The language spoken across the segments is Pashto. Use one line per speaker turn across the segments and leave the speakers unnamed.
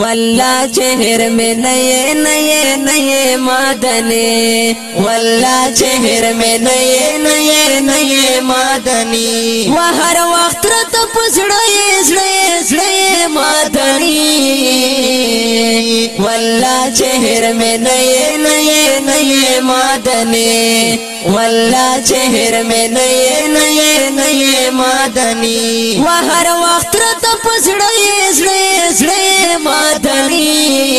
والله چهر میں نئے نئے نئے مادنے والله چهر میں نئے نئے نئے مادنی و هر وخت رات پسړې زړې زړې مادنی والله چهر میں نئے نئے نئے مادنے والله چهر میں نئے نئے نئے مادنی و هر وخت پسړې زړې زړې مدني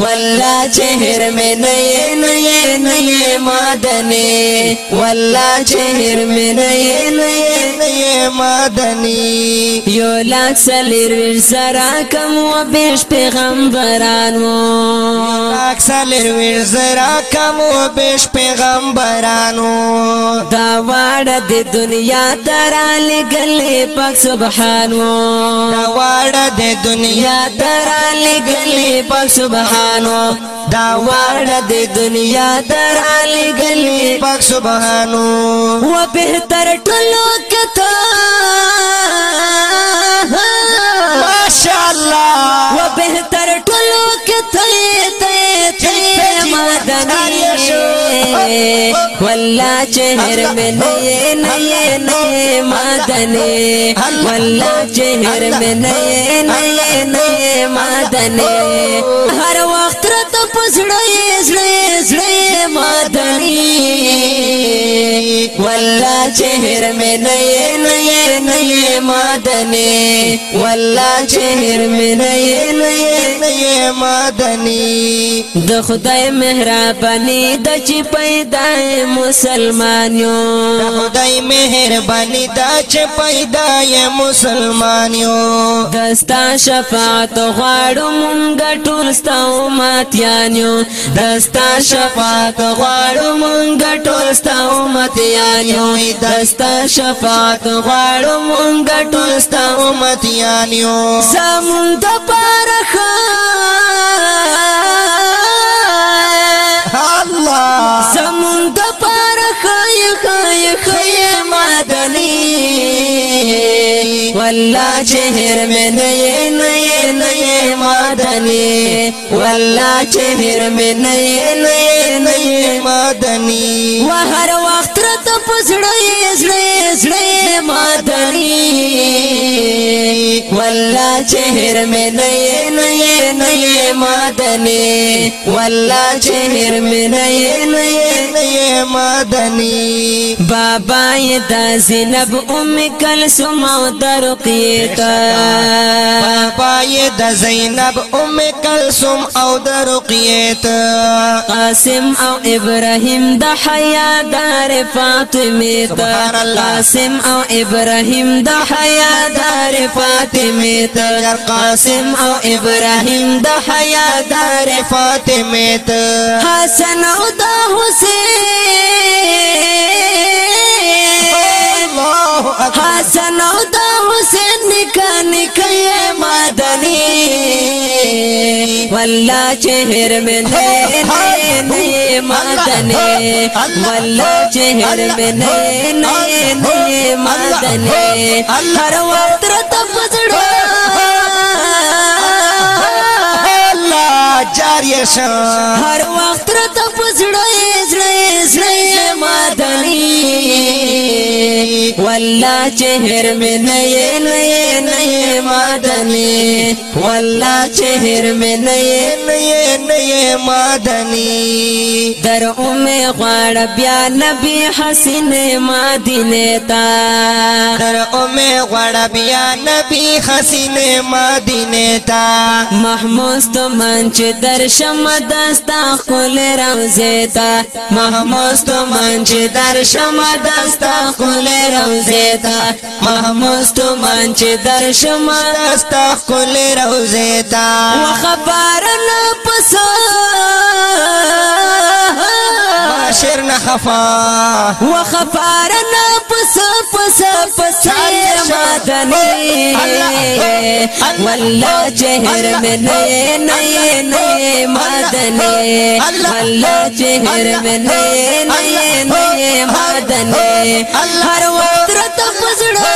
والله چهر مې نه نه نه مدني والله چهر مې نه نه نه مدني یو لا سلر زرا کم و بیش پیغمبرانو اکسلر ور زرا کمو بیش پیغمبرانو دا وارا دی دنیا ترال گلی پاک سبحانو دا وارا دی دنیا ترال گلی پاک سبحانو دا وارا دی دنیا ترال گلی پاک سبحانو و بہتر ٹلو کتا ماشاءاللہ و بہتر ٹلو کتا مدنی والله چهر میں نئے نئے نئے مدنی والله چهر میں نئے نئے نئے مدنی هر وخت رته پسړې زړې زړې مدنی مدنی والله چهر میں نئے نئے نئے مدنی والله چهر میں نئے نئے نئے مدنی د خدای مهرباني د چې پیدا مسلمان یو دا خدای مهرباني دا چې پیدا یې مسلمان یو دستا شفاعت غواړو مونږ ټول ستو ماتیان یو دستا شفاعت غواړو مونږ ټول ستو ماتیان یو دستا شفاعت غواړو مونږ ټول ستو ماتیان یو زمونږ د پرخه الله چهر مې نه نئی مدنی والله چهر میں نئی نئی نئی مدنی و هر وخت رت پسړې زړې زړې مدنی والله چهر میں نئی نئی نئی مدنی والله چهر میں نئی نئی نئی مدنی بابا دا زینب ام کلثوم او درقیه بابا رضای د زینب ام کلثوم او د رقیت قاسم او ابراهیم د حیا دار فاطمه سبحان الله قاسم او ابراهیم د حیا دار فاطمه قاسم او ابراهیم د حیا دار فاطمه حسن او د حسین الله حسن او د حسین نکا مدنی واللہ چہر میں نئے نئے واللہ چہر میں نئے نئے ہر وقت اللہ چاریہ شاہ ہر وقت والله چهر میں نئے نئے نئے مادنی والله چهر میں نئے نئے نئے مادنی در ام غوار بیا نبی حسین مادنی تا در ام غوار بیا نبی حسین مادنی تا محمود تو منچ در شم دستا خل روزه تا محمود تو منچ در شم دستا خل روزه روزه تا محمد تو مان چې درشم راستا خپل روزه تا وخبر نه پسا شیر نه خفا و خفار نه پس پس پس مدنی والله چهر من نه نه نئے مدنی والله چهر من نه نه نئے مدنی ہر وقت رتب زڑا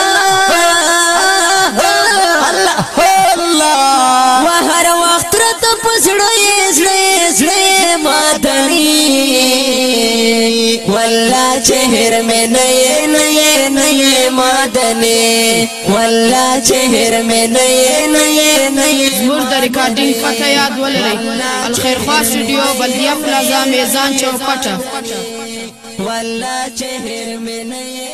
الله الله الله و وهر وخت رته پسړی वल्ला चेहर में नए नए नए मादने वल्ला चेहर में नए नए नए زمور د ریکارډینګ پته یاد ولرئ الخيرخوا سټوډیو بلدیه پلازا میزان چوک پټه ولا چهر میں نئے